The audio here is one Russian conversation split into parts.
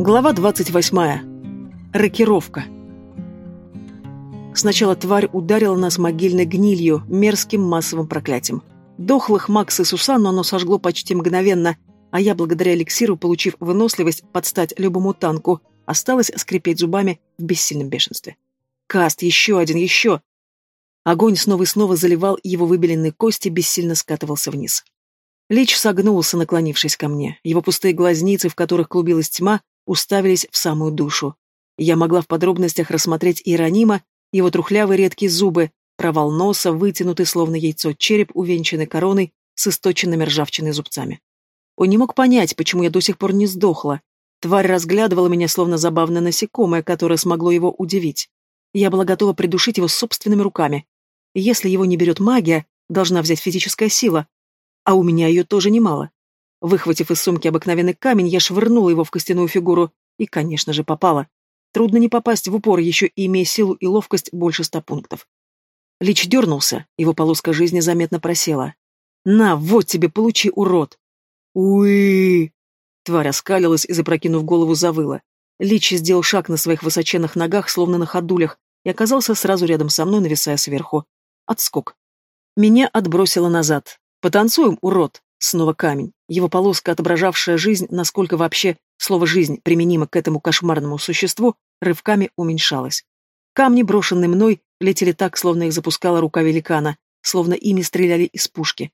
Глава 28. Рокировка. Сначала тварь ударила нас могильной гнилью, мерзким массовым проклятием. Дохлых Макс и Сусанну оно сожгло почти мгновенно, а я, благодаря эликсиру, получив выносливость подстать любому танку, осталась скрипеть зубами в бессильном бешенстве. Каст, еще один, еще! Огонь снова и снова заливал его выбеленные кости, бессильно скатывался вниз. Лич согнулся, наклонившись ко мне. Его пустые глазницы, в которых клубилась тьма, уставились в самую душу. Я могла в подробностях рассмотреть Иеронима, его трухлявые редкие зубы, провал носа, вытянутый словно яйцо череп, увенчанный короной с источенными ржавчиной зубцами. Он не мог понять, почему я до сих пор не сдохла. Тварь разглядывала меня словно забавное насекомое, которое смогло его удивить. Я была готова придушить его собственными руками. Если его не берет магия, должна взять физическая сила. А у меня ее тоже немало. Выхватив из сумки обыкновенный камень, я швырнула его в костяную фигуру и, конечно же, попала. Трудно не попасть в упор, еще имея силу и ловкость больше ста пунктов. Лич дернулся, его полоска жизни заметно просела. «На, вот тебе, получи, урод!» уи Тварь оскалилась и, запрокинув голову, завыла. Лич сделал шаг на своих высоченных ногах, словно на ходулях, и оказался сразу рядом со мной, нависая сверху. Отскок. Меня отбросило назад. «Потанцуем, урод!» Снова камень. Его полоска, отображавшая жизнь, насколько вообще слово «жизнь» применимо к этому кошмарному существу, рывками уменьшалась. Камни, брошенные мной, летели так, словно их запускала рука великана, словно ими стреляли из пушки.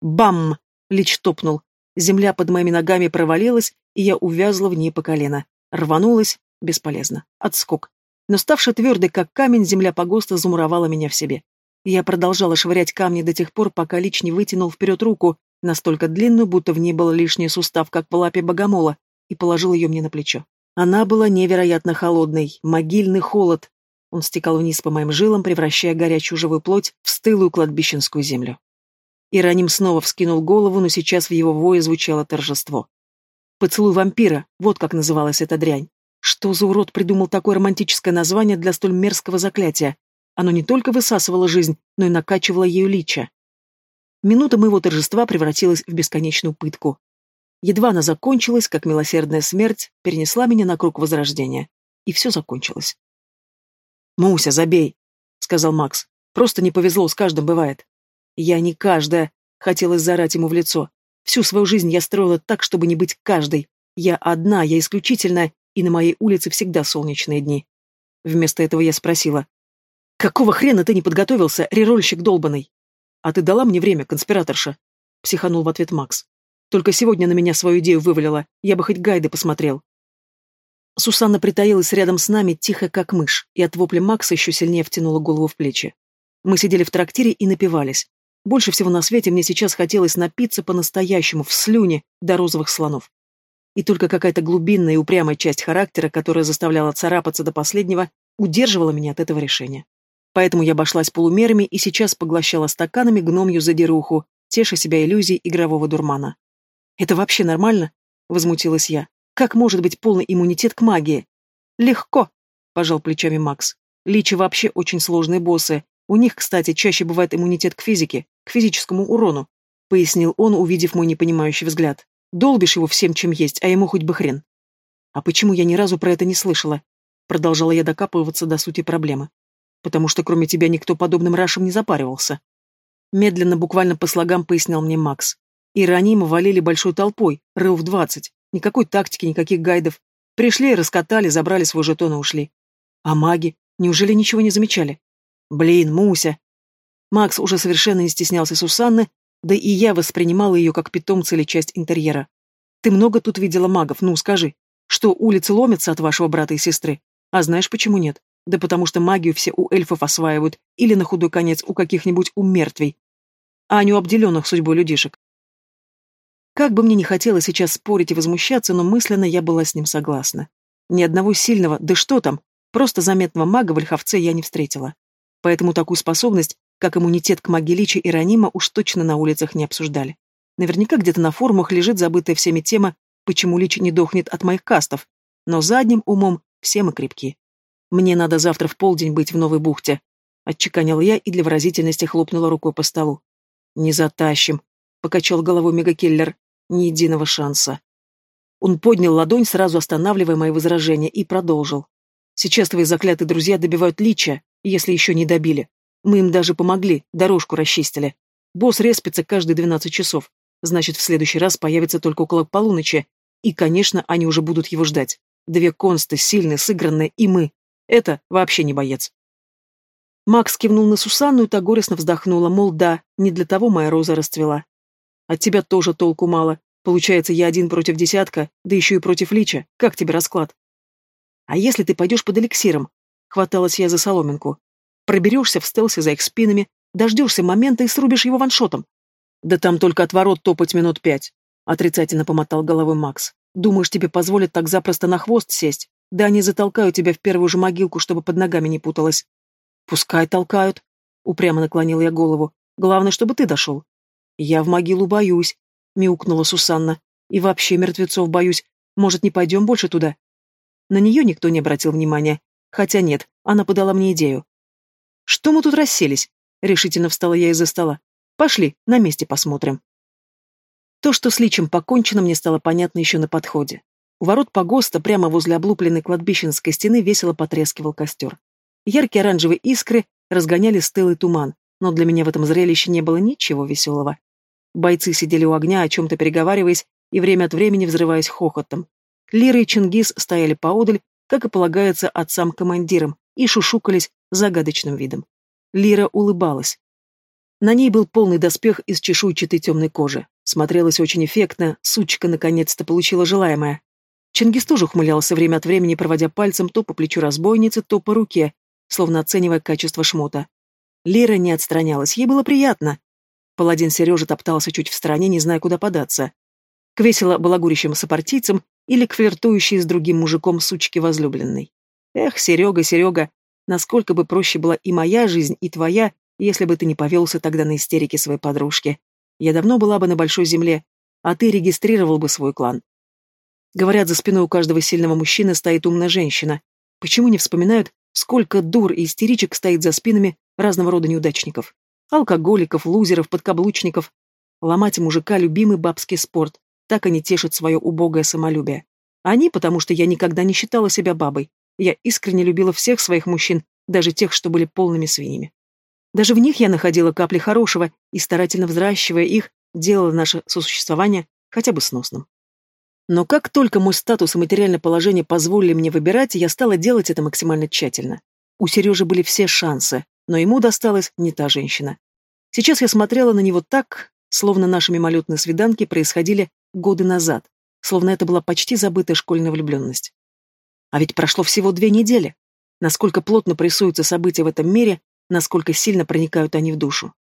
Бам! Лич топнул. Земля под моими ногами провалилась, и я увязла в ней по колено. Рванулась. Бесполезно. Отскок. Но ставшая твердой, как камень, земля погоста замуровала меня в себе. Я продолжала швырять камни до тех пор, пока Лич не вытянул вперед руку, настолько длинную, будто в ней был лишний сустав, как в лапе богомола, и положил ее мне на плечо. Она была невероятно холодной, могильный холод. Он стекал вниз по моим жилам, превращая горячую живую плоть в стылую кладбищенскую землю. Ироним снова вскинул голову, но сейчас в его вое звучало торжество. «Поцелуй вампира», вот как называлась эта дрянь. Что за урод придумал такое романтическое название для столь мерзкого заклятия? Оно не только высасывало жизнь, но и накачивало ею лича. Минута моего торжества превратилась в бесконечную пытку. Едва она закончилась, как милосердная смерть перенесла меня на круг возрождения. И все закончилось. «Муся, забей!» — сказал Макс. «Просто не повезло, с каждым бывает». «Я не каждая», — хотелось зарать ему в лицо. «Всю свою жизнь я строила так, чтобы не быть каждой. Я одна, я исключительная, и на моей улице всегда солнечные дни». Вместо этого я спросила. «Какого хрена ты не подготовился, рерольщик долбанный?» «А ты дала мне время, конспираторша?» — психанул в ответ Макс. «Только сегодня на меня свою идею вывалила. Я бы хоть гайды посмотрел». Сусанна притаилась рядом с нами, тихо как мышь, и от вопля Макса еще сильнее втянула голову в плечи. Мы сидели в трактире и напивались. Больше всего на свете мне сейчас хотелось напиться по-настоящему, в слюне, до розовых слонов. И только какая-то глубинная и упрямая часть характера, которая заставляла царапаться до последнего, удерживала меня от этого решения. Поэтому я обошлась полумерами и сейчас поглощала стаканами гномью задируху, теша себя иллюзией игрового дурмана. «Это вообще нормально?» — возмутилась я. «Как может быть полный иммунитет к магии?» «Легко», — пожал плечами Макс. «Личи вообще очень сложные боссы. У них, кстати, чаще бывает иммунитет к физике, к физическому урону», — пояснил он, увидев мой непонимающий взгляд. «Долбишь его всем, чем есть, а ему хоть бы хрен». «А почему я ни разу про это не слышала?» Продолжала я докапываться до сути проблемы потому что кроме тебя никто подобным рашем не запаривался. Медленно, буквально по слогам пояснял мне Макс. И Ранима валили большой толпой, рыл в двадцать. Никакой тактики, никаких гайдов. Пришли, раскатали, забрали свой жетон и ушли. А маги? Неужели ничего не замечали? Блин, Муся. Макс уже совершенно не стеснялся Сусанны, да и я воспринимала ее как питомца или часть интерьера. Ты много тут видела магов, ну скажи. Что, улицы ломятся от вашего брата и сестры? А знаешь, почему нет? Да потому что магию все у эльфов осваивают, или на худой конец у каких-нибудь умертвей, а не у обделенных судьбой людишек. Как бы мне ни хотелось сейчас спорить и возмущаться, но мысленно я была с ним согласна. Ни одного сильного, да что там, просто заметного мага в Ольховце я не встретила. Поэтому такую способность, как иммунитет к магии Личи и Ранима, уж точно на улицах не обсуждали. Наверняка где-то на форумах лежит забытая всеми тема, почему Лич не дохнет от моих кастов, но задним умом все мы крепки. Мне надо завтра в полдень быть в Новой бухте. Отчеканила я и для выразительности хлопнула рукой по столу. Не затащим, покачал головой мегакиллер. Ни единого шанса. Он поднял ладонь, сразу останавливая мои возражения, и продолжил. «Сейчас твои заклятые друзья добивают Лича, если еще не добили. Мы им даже помогли, дорожку расчистили. Босс респится каждые двенадцать часов. Значит, в следующий раз появится только около полуночи. И, конечно, они уже будут его ждать. Две консты, сильные, сыгранные, и мы. Это вообще не боец. Макс кивнул на Сусанну, и та горестно вздохнула, мол, да, не для того моя роза расцвела. От тебя тоже толку мало. Получается, я один против десятка, да еще и против Лича. Как тебе расклад? А если ты пойдешь под эликсиром? Хваталась я за соломинку. Проберешься в стелсе за их спинами, дождешься момента и срубишь его ваншотом. Да там только отворот топать минут пять. Отрицательно помотал головой Макс. Думаешь, тебе позволят так запросто на хвост сесть? Да они затолкают тебя в первую же могилку, чтобы под ногами не путалось. Пускай толкают. Упрямо наклонил я голову. Главное, чтобы ты дошел. Я в могилу боюсь, мяукнула Сусанна. И вообще мертвецов боюсь. Может, не пойдем больше туда? На нее никто не обратил внимания. Хотя нет, она подала мне идею. Что мы тут расселись? Решительно встала я из-за стола. Пошли, на месте посмотрим. То, что с личем покончено, мне стало понятно еще на подходе. У ворот погоста, прямо возле облупленной кладбищенской стены, весело потрескивал костер. Яркие оранжевые искры разгоняли стылый туман, но для меня в этом зрелище не было ничего веселого. Бойцы сидели у огня, о чем-то переговариваясь и время от времени взрываясь хохотом. Лира и Чингис стояли поодаль, как и полагается отцам-командирам, и шушукались загадочным видом. Лира улыбалась. На ней был полный доспех из чешуйчатой темной кожи. Смотрелась очень эффектно, сучка наконец-то получила желаемое. Чингис тоже ухмылялся время от времени, проводя пальцем то по плечу разбойницы, то по руке, словно оценивая качество шмота. Лера не отстранялась, ей было приятно. Паладин Сережа топтался чуть в стороне, не зная, куда податься. К весело балагурящим сопартийцам или к флиртующей с другим мужиком сучке возлюбленной. Эх, Серега, Серега, насколько бы проще была и моя жизнь, и твоя, если бы ты не повелся тогда на истерике своей подружки. Я давно была бы на большой земле, а ты регистрировал бы свой клан. Говорят, за спиной у каждого сильного мужчины стоит умная женщина. Почему не вспоминают, Сколько дур и истеричек стоит за спинами разного рода неудачников. Алкоголиков, лузеров, подкаблучников. Ломать мужика – любимый бабский спорт. Так они тешат свое убогое самолюбие. Они, потому что я никогда не считала себя бабой. Я искренне любила всех своих мужчин, даже тех, что были полными свиньями. Даже в них я находила капли хорошего и, старательно взращивая их, делала наше сосуществование хотя бы сносным. Но как только мой статус и материальное положение позволили мне выбирать, я стала делать это максимально тщательно. У Сережи были все шансы, но ему досталась не та женщина. Сейчас я смотрела на него так, словно наши мимолетные свиданки происходили годы назад, словно это была почти забытая школьная влюбленность. А ведь прошло всего две недели. Насколько плотно прессуются события в этом мире, насколько сильно проникают они в душу.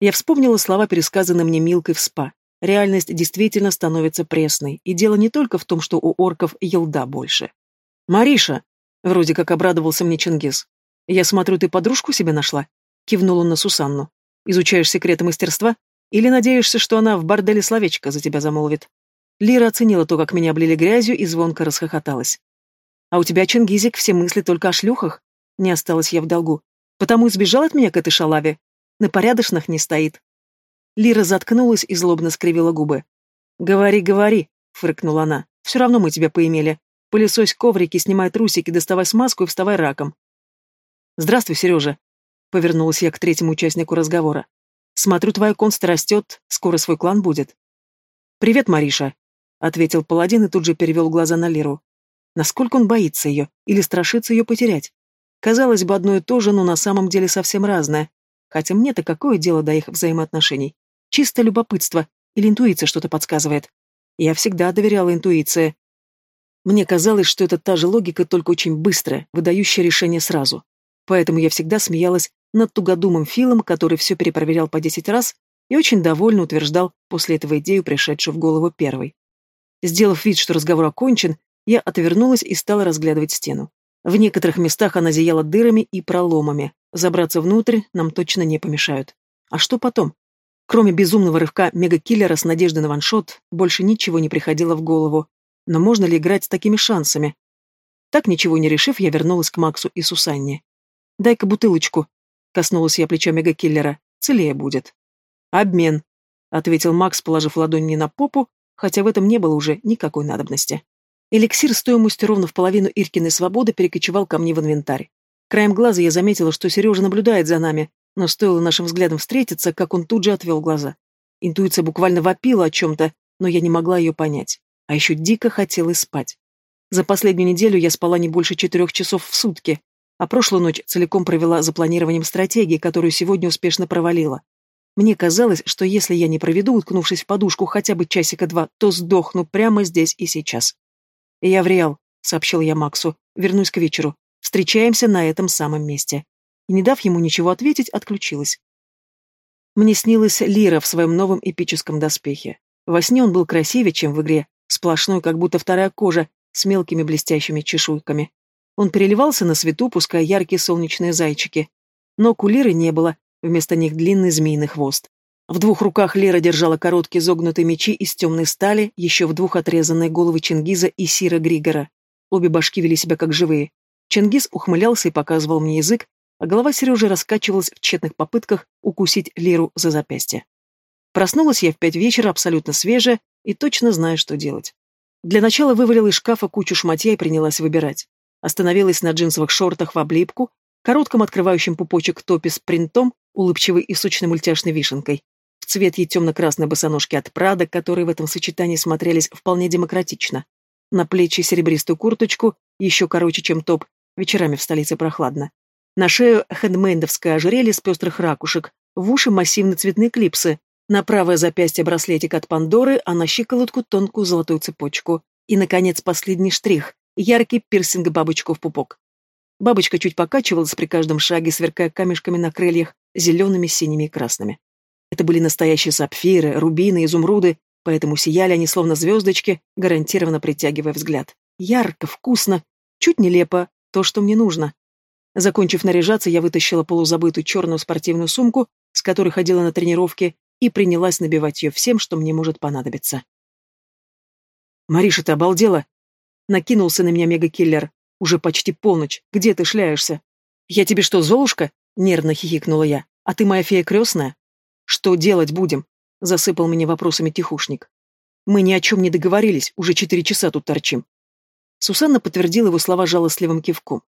Я вспомнила слова, пересказанные мне Милкой в СПА. Реальность действительно становится пресной, и дело не только в том, что у орков елда больше. «Мариша!» — вроде как обрадовался мне Чингис. «Я смотрю, ты подружку себе нашла?» — кивнул он на Сусанну. «Изучаешь секреты мастерства? Или надеешься, что она в борделе словечко за тебя замолвит?» Лира оценила то, как меня облили грязью, и звонко расхохоталась. «А у тебя, Чингизик, все мысли только о шлюхах?» Не осталась я в долгу. «Потому и сбежал от меня к этой шалаве. На порядочных не стоит. Лира заткнулась и злобно скривила губы. «Говори, говори», — фыркнула она. «Все равно мы тебя поимели. Пылесось коврики, снимай трусики, доставай смазку и вставай раком». «Здравствуй, Сережа», — повернулась я к третьему участнику разговора. «Смотрю, твоя конста растет, скоро свой клан будет». «Привет, Мариша», — ответил паладин и тут же перевел глаза на Лиру. Насколько он боится ее или страшится ее потерять? Казалось бы, одно и то же, но на самом деле совсем разное. Хотя мне-то какое дело до их взаимоотношений? Чисто любопытство или интуиция что-то подсказывает. Я всегда доверяла интуиции. Мне казалось, что это та же логика, только очень быстрая, выдающая решение сразу. Поэтому я всегда смеялась над тугодумом Филом, который все перепроверял по десять раз и очень довольно утверждал после этого идею, пришедшую в голову первой. Сделав вид, что разговор окончен, я отвернулась и стала разглядывать стену. В некоторых местах она зияла дырами и проломами. Забраться внутрь нам точно не помешают. А что потом? Кроме безумного рывка мегакиллера с надеждой на ваншот, больше ничего не приходило в голову. Но можно ли играть с такими шансами? Так ничего не решив, я вернулась к Максу и Сусанне. «Дай-ка бутылочку», — коснулась я плеча мегакиллера. «Целее будет». «Обмен», — ответил Макс, положив ладонь мне на попу, хотя в этом не было уже никакой надобности. Эликсир стоимостью ровно в половину Иркиной свободы перекочевал ко мне в инвентарь. Краем глаза я заметила, что Сережа наблюдает за нами, но стоило нашим взглядом встретиться, как он тут же отвел глаза. Интуиция буквально вопила о чем-то, но я не могла ее понять. А еще дико хотелось спать. За последнюю неделю я спала не больше четырех часов в сутки, а прошлую ночь целиком провела за планированием стратегии, которую сегодня успешно провалила. Мне казалось, что если я не проведу, уткнувшись в подушку хотя бы часика два, то сдохну прямо здесь и сейчас. «Я в Реал», — сообщил я Максу, — «вернусь к вечеру. Встречаемся на этом самом месте». И, не дав ему ничего ответить, отключилась. Мне снилась Лира в своем новом эпическом доспехе. Во сне он был красивее, чем в игре, сплошной, как будто вторая кожа, с мелкими блестящими чешуйками. Он переливался на свету, пуская яркие солнечные зайчики. Но кулиры не было, вместо них длинный змеиный хвост. В двух руках Лера держала короткие изогнутые мечи из темной стали, еще в двух отрезанные головы Чингиза и Сира Григора. Обе башки вели себя как живые. Чингиз ухмылялся и показывал мне язык, а голова Сережи раскачивалась в тщетных попытках укусить Леру за запястье. Проснулась я в пять вечера, абсолютно свежая, и точно знаю, что делать. Для начала вывалила из шкафа кучу шматья и принялась выбирать. Остановилась на джинсовых шортах в облипку, коротком открывающем пупочек топе с принтом, улыбчивой и сочной мультяшной вишенкой, в цвет ей темно-красной босоножки от Прада, которые в этом сочетании смотрелись вполне демократично. На плечи серебристую курточку, еще короче, чем топ, вечерами в столице прохладно. На шею хендмейндовское ожерелье с пестрых ракушек, в уши массивные цветные клипсы, на правое запястье браслетик от Пандоры, а на щиколотку тонкую золотую цепочку. И, наконец, последний штрих — яркий пирсинг бабочку в пупок. Бабочка чуть покачивалась при каждом шаге, сверкая камешками на крыльях, зелеными, синими и красными. Это были настоящие сапфиры, рубины, изумруды, поэтому сияли они словно звездочки, гарантированно притягивая взгляд. Ярко, вкусно, чуть нелепо, то, что мне нужно. Закончив наряжаться, я вытащила полузабытую черную спортивную сумку, с которой ходила на тренировки, и принялась набивать ее всем, что мне может понадобиться. «Мариша, ты обалдела?» Накинулся на меня мегакиллер. «Уже почти полночь. Где ты шляешься?» «Я тебе что, Золушка?» — нервно хихикнула я. «А ты моя фея крестная?» «Что делать будем?» — засыпал меня вопросами тихушник. «Мы ни о чем не договорились, уже четыре часа тут торчим». Сусанна подтвердила его слова жалостливым кивком.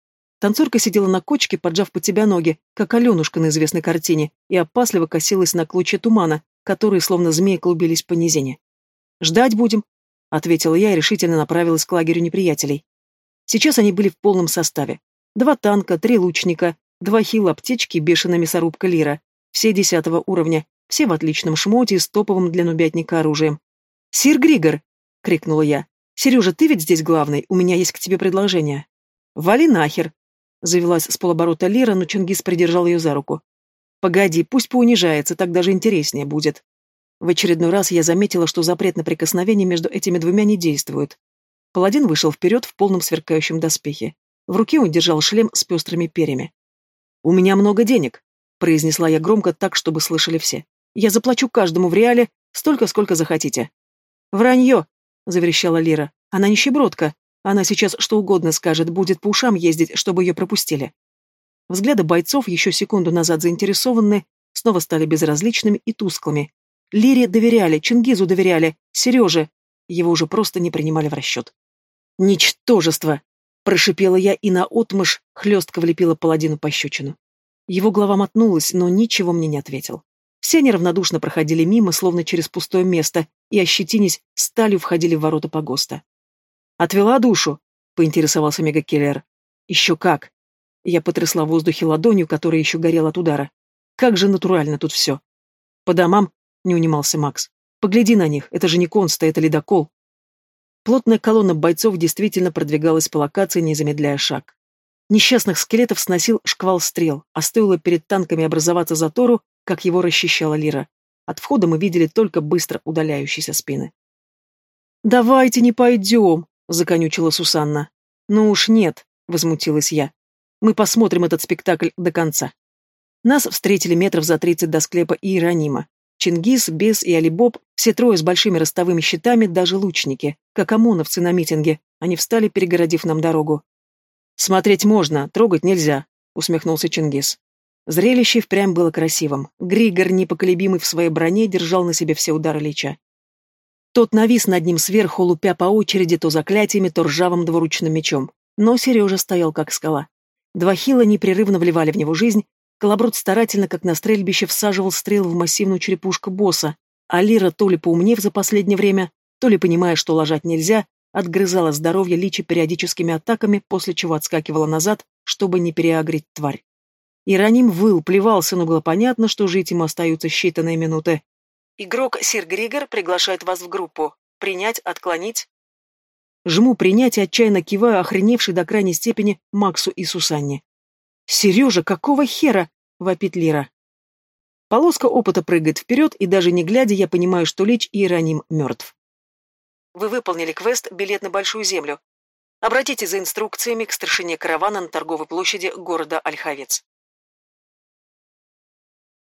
Танцорка сидела на кочке, поджав под себя ноги, как Аленушка на известной картине, и опасливо косилась на клочья тумана, которые, словно змеи, клубились по низине. «Ждать будем», — ответила я и решительно направилась к лагерю неприятелей. Сейчас они были в полном составе. Два танка, три лучника, два хил аптечки, бешеная мясорубка Лира, все десятого уровня, все в отличном шмоте и с топовым для нубятника оружием. «Сир Григор!» — крикнула я. «Сережа, ты ведь здесь главный, у меня есть к тебе предложение». «Вали нахер!» Завелась с полоборота Лира, но Чингис придержал ее за руку. «Погоди, пусть поунижается, так даже интереснее будет». В очередной раз я заметила, что запрет на прикосновение между этими двумя не действует. Паладин вышел вперед в полном сверкающем доспехе. В руке он держал шлем с пестрыми перьями. «У меня много денег», — произнесла я громко так, чтобы слышали все. «Я заплачу каждому в реале столько, сколько захотите». «Вранье», — заверещала Лира. «Она нищебродка. Она сейчас что угодно скажет, будет по ушам ездить, чтобы ее пропустили. Взгляды бойцов, еще секунду назад заинтересованные, снова стали безразличными и тусклыми. Лире доверяли, Чингизу доверяли, Сереже. Его уже просто не принимали в расчет. «Ничтожество!» — прошипела я и наотмашь хлестко влепила паладину пощечину. Его голова мотнулась, но ничего мне не ответил. Все неравнодушно проходили мимо, словно через пустое место, и, ощетинясь, сталью входили в ворота погоста. «Отвела душу?» — поинтересовался Мегакиллер. «Еще как!» Я потрясла в воздухе ладонью, которая еще горела от удара. «Как же натурально тут все!» «По домам?» — не унимался Макс. «Погляди на них, это же не конста, это ледокол!» Плотная колонна бойцов действительно продвигалась по локации, не замедляя шаг. Несчастных скелетов сносил шквал стрел, а стоило перед танками образоваться затору, как его расчищала Лира. От входа мы видели только быстро удаляющиеся спины. «Давайте не пойдем!» — законючила Сусанна. «Ну уж нет», — возмутилась я. «Мы посмотрим этот спектакль до конца». Нас встретили метров за тридцать до склепа Иеронима. Чингис, Бес и Алибоб, все трое с большими ростовыми щитами, даже лучники, как ОМОНовцы на митинге, они встали, перегородив нам дорогу. «Смотреть можно, трогать нельзя», — усмехнулся Чингис. Зрелище впрямь было красивым. Григор, непоколебимый в своей броне, держал на себе все удары Лича. Тот навис над ним сверху, лупя по очереди то заклятиями, то ржавым двуручным мечом. Но Сережа стоял как скала. Два хила непрерывно вливали в него жизнь, Колоброд старательно, как на стрельбище, всаживал стрел в массивную черепушку босса, а Лира, то ли поумнев за последнее время, то ли понимая, что ложать нельзя, отгрызала здоровье личи периодическими атаками, после чего отскакивала назад, чтобы не переагрить тварь. Ироним выл, плевался, но было понятно, что жить ему остаются считанные минуты. Игрок Сир Григор приглашает вас в группу. Принять, отклонить. Жму принять и отчаянно киваю, охреневший до крайней степени Максу и Сусанне. «Сережа, какого хера?» — вопит Лира. Полоска опыта прыгает вперед, и даже не глядя, я понимаю, что Лич Иероним мертв. Вы выполнили квест «Билет на Большую Землю». Обратитесь за инструкциями к старшине каравана на торговой площади города Ольховец.